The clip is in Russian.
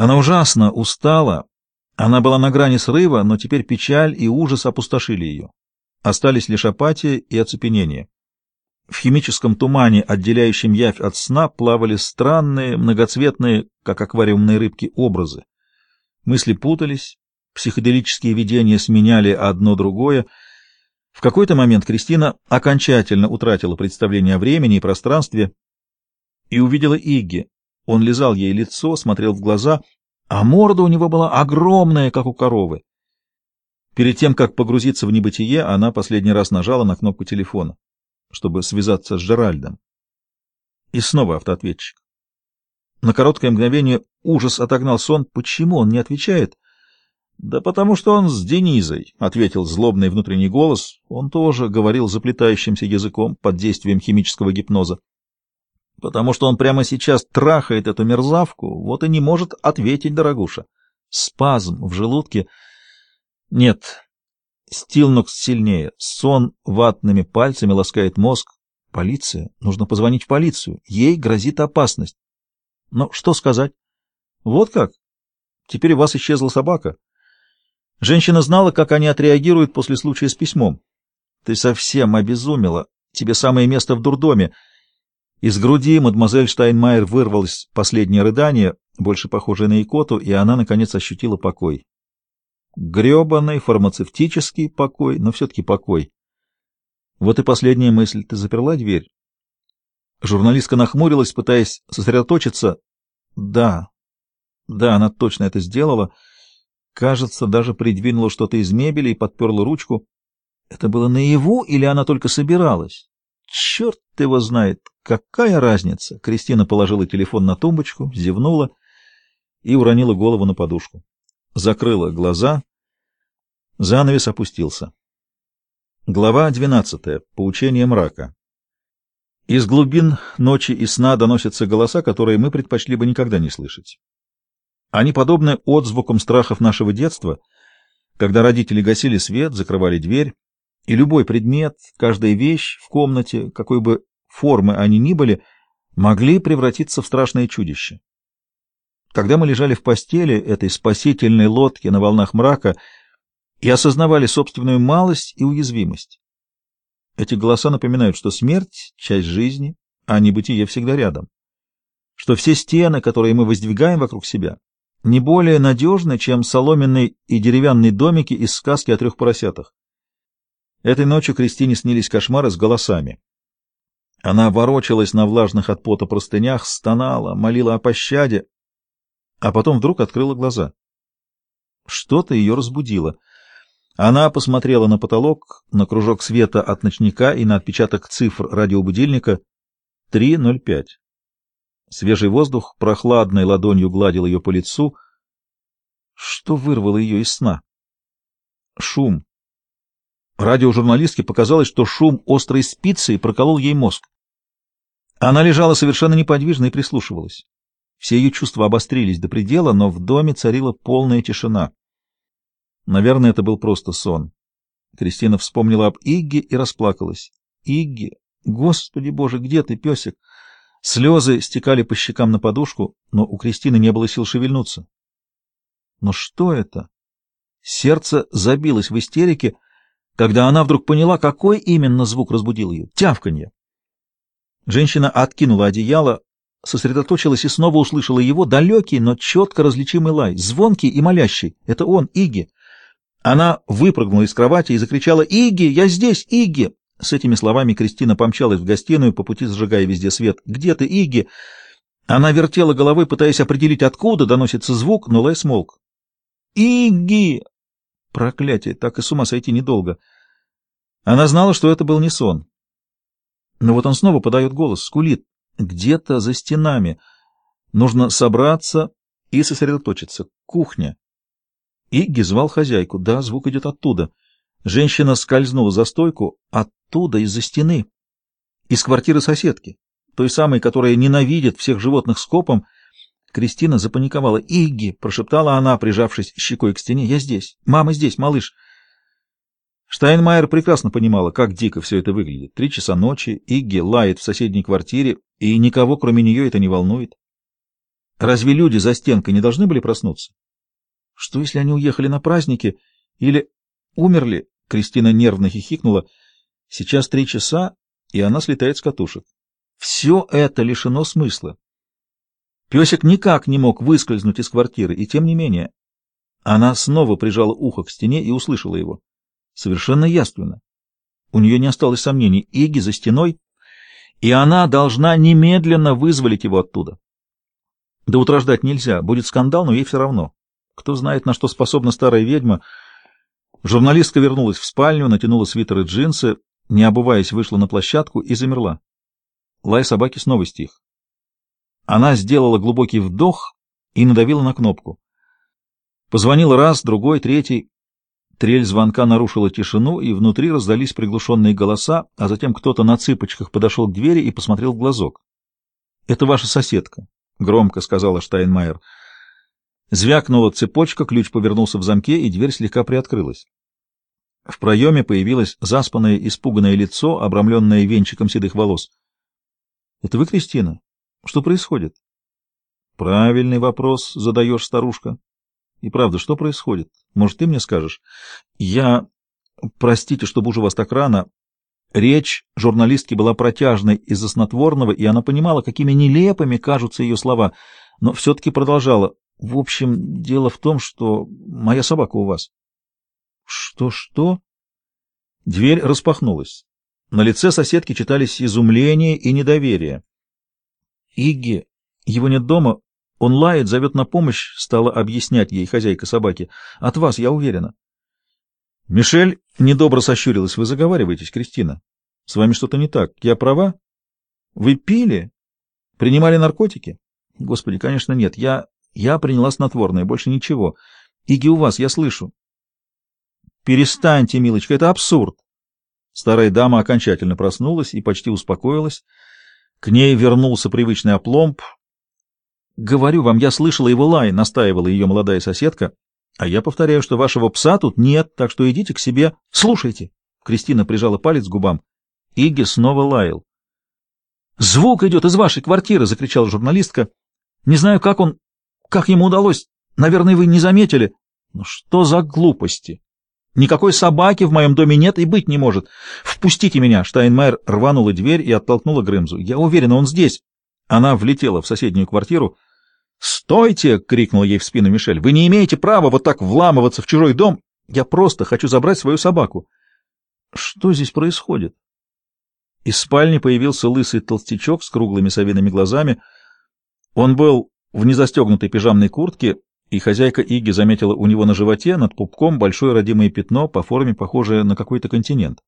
Она ужасно устала, она была на грани срыва, но теперь печаль и ужас опустошили ее. Остались лишь апатия и оцепенение. В химическом тумане, отделяющем явь от сна, плавали странные, многоцветные, как аквариумные рыбки, образы. Мысли путались, психоделические видения сменяли одно другое. В какой-то момент Кристина окончательно утратила представление о времени и пространстве и увидела Игги. Он лизал ей лицо, смотрел в глаза, а морда у него была огромная, как у коровы. Перед тем, как погрузиться в небытие, она последний раз нажала на кнопку телефона, чтобы связаться с Джеральдом. И снова автоответчик. На короткое мгновение ужас отогнал сон. Почему он не отвечает? Да потому что он с Денизой, — ответил злобный внутренний голос. Он тоже говорил заплетающимся языком под действием химического гипноза. Потому что он прямо сейчас трахает эту мерзавку, вот и не может ответить, дорогуша. Спазм в желудке. Нет, Стилнокс сильнее. Сон ватными пальцами ласкает мозг. Полиция. Нужно позвонить в полицию. Ей грозит опасность. Но что сказать? Вот как? Теперь у вас исчезла собака. Женщина знала, как они отреагируют после случая с письмом. Ты совсем обезумела. Тебе самое место в дурдоме. Из груди мадемуазель Штайнмайер вырвалось последнее рыдание, больше похожее на икоту, и она, наконец, ощутила покой. Гребаный фармацевтический покой, но все-таки покой. Вот и последняя мысль. Ты заперла дверь? Журналистка нахмурилась, пытаясь сосредоточиться. Да, да, она точно это сделала. Кажется, даже придвинула что-то из мебели и подперла ручку. Это было наяву или она только собиралась? Черт его знает, какая разница? Кристина положила телефон на тумбочку, зевнула и уронила голову на подушку. Закрыла глаза. Занавес опустился. Глава двенадцатая. Поучение мрака. Из глубин ночи и сна доносятся голоса, которые мы предпочли бы никогда не слышать. Они подобны отзвукам страхов нашего детства, когда родители гасили свет, закрывали дверь, и любой предмет, каждая вещь в комнате, какой бы формы они ни были, могли превратиться в страшное чудище. Когда мы лежали в постели этой спасительной лодки на волнах мрака и осознавали собственную малость и уязвимость, эти голоса напоминают, что смерть — часть жизни, а небытие всегда рядом, что все стены, которые мы воздвигаем вокруг себя, не более надежны, чем соломенные и деревянные домики из сказки о трех поросятах. Этой ночью Кристине снились кошмары с голосами. Она ворочалась на влажных от пота простынях, стонала, молила о пощаде, а потом вдруг открыла глаза. Что-то ее разбудило. Она посмотрела на потолок, на кружок света от ночника и на отпечаток цифр радиобудильника 3.05. Свежий воздух прохладной ладонью гладил ее по лицу. Что вырвало ее из сна? Шум. Радиожурналистке показалось, что шум острой спицы проколол ей мозг. Она лежала совершенно неподвижно и прислушивалась. Все ее чувства обострились до предела, но в доме царила полная тишина. Наверное, это был просто сон. Кристина вспомнила об Игге и расплакалась. «Игги! Господи боже, где ты, песик?» Слезы стекали по щекам на подушку, но у Кристины не было сил шевельнуться. Но что это? Сердце забилось в истерике, когда она вдруг поняла, какой именно звук разбудил ее — тявканье. Женщина откинула одеяло, сосредоточилась и снова услышала его далекий, но четко различимый лай, звонкий и молящий. Это он, Иги. Она выпрыгнула из кровати и закричала «Иги, я здесь, Иги!» С этими словами Кристина помчалась в гостиную, по пути зажигая везде свет. «Где ты, Иги?» Она вертела головой, пытаясь определить, откуда доносится звук, но лай смолк. «Иги!» Проклятие, так и с ума сойти недолго. Она знала, что это был не сон. Но вот он снова подает голос, скулит. Где-то за стенами. Нужно собраться и сосредоточиться. Кухня. Игги звал хозяйку. Да, звук идет оттуда. Женщина скользнула за стойку. Оттуда, из-за стены. Из квартиры соседки. Той самой, которая ненавидит всех животных скопом, Кристина запаниковала. «Игги!» — прошептала она, прижавшись щекой к стене. «Я здесь. Мама здесь, малыш». Штайнмайер прекрасно понимала, как дико все это выглядит. Три часа ночи, Игги лает в соседней квартире, и никого, кроме нее, это не волнует. Разве люди за стенкой не должны были проснуться? Что, если они уехали на праздники или умерли? Кристина нервно хихикнула. Сейчас три часа, и она слетает с катушек. Все это лишено смысла. Песик никак не мог выскользнуть из квартиры, и тем не менее. Она снова прижала ухо к стене и услышала его. Совершенно ясно. У нее не осталось сомнений. Иги за стеной, и она должна немедленно вызволить его оттуда. До утра ждать нельзя, будет скандал, но ей все равно. Кто знает, на что способна старая ведьма. Журналистка вернулась в спальню, натянула свитер и джинсы, не обуваясь, вышла на площадку и замерла. Лай собаки снова стих. Она сделала глубокий вдох и надавила на кнопку. Позвонила раз, другой, третий. Трель звонка нарушила тишину, и внутри раздались приглушенные голоса, а затем кто-то на цыпочках подошел к двери и посмотрел в глазок. — Это ваша соседка, — громко сказала Штайнмайер. Звякнула цепочка, ключ повернулся в замке, и дверь слегка приоткрылась. В проеме появилось заспанное, испуганное лицо, обрамленное венчиком седых волос. — Это вы, Кристина? Что происходит? — Правильный вопрос задаешь, старушка. И правда, что происходит? Может, ты мне скажешь? Я... Простите, что бужу вас так рано. Речь журналистки была протяжной из-за снотворного, и она понимала, какими нелепыми кажутся ее слова, но все-таки продолжала. В общем, дело в том, что моя собака у вас. Что-что? Дверь распахнулась. На лице соседки читались изумление и недоверие. Игги, его нет дома, он лает, зовет на помощь, стала объяснять ей хозяйка собаки. От вас, я уверена. Мишель недобро сощурилась. Вы заговариваетесь, Кристина. С вами что-то не так. Я права? Вы пили? Принимали наркотики? Господи, конечно, нет. Я... Я приняла снотворное, больше ничего. Иги у вас, я слышу. Перестаньте, милочка, это абсурд. Старая дама окончательно проснулась и почти успокоилась. К ней вернулся привычный опломб, «Говорю вам, я слышала его лай», — настаивала ее молодая соседка. «А я повторяю, что вашего пса тут нет, так что идите к себе. Слушайте!» Кристина прижала палец к губам. Иги снова лаял. «Звук идет из вашей квартиры!» — закричала журналистка. «Не знаю, как он... как ему удалось. Наверное, вы не заметили. Ну что за глупости? Никакой собаки в моем доме нет и быть не может. Впустите меня!» Штайнмайер рванула дверь и оттолкнула Грымзу. «Я уверена, он здесь!» Она влетела в соседнюю квартиру. «Стойте!» — крикнул ей в спину Мишель. «Вы не имеете права вот так вламываться в чужой дом! Я просто хочу забрать свою собаку!» «Что здесь происходит?» Из спальни появился лысый толстячок с круглыми совиными глазами. Он был в незастегнутой пижамной куртке, и хозяйка Иги заметила у него на животе над пупком большое родимое пятно по форме, похожее на какой-то континент.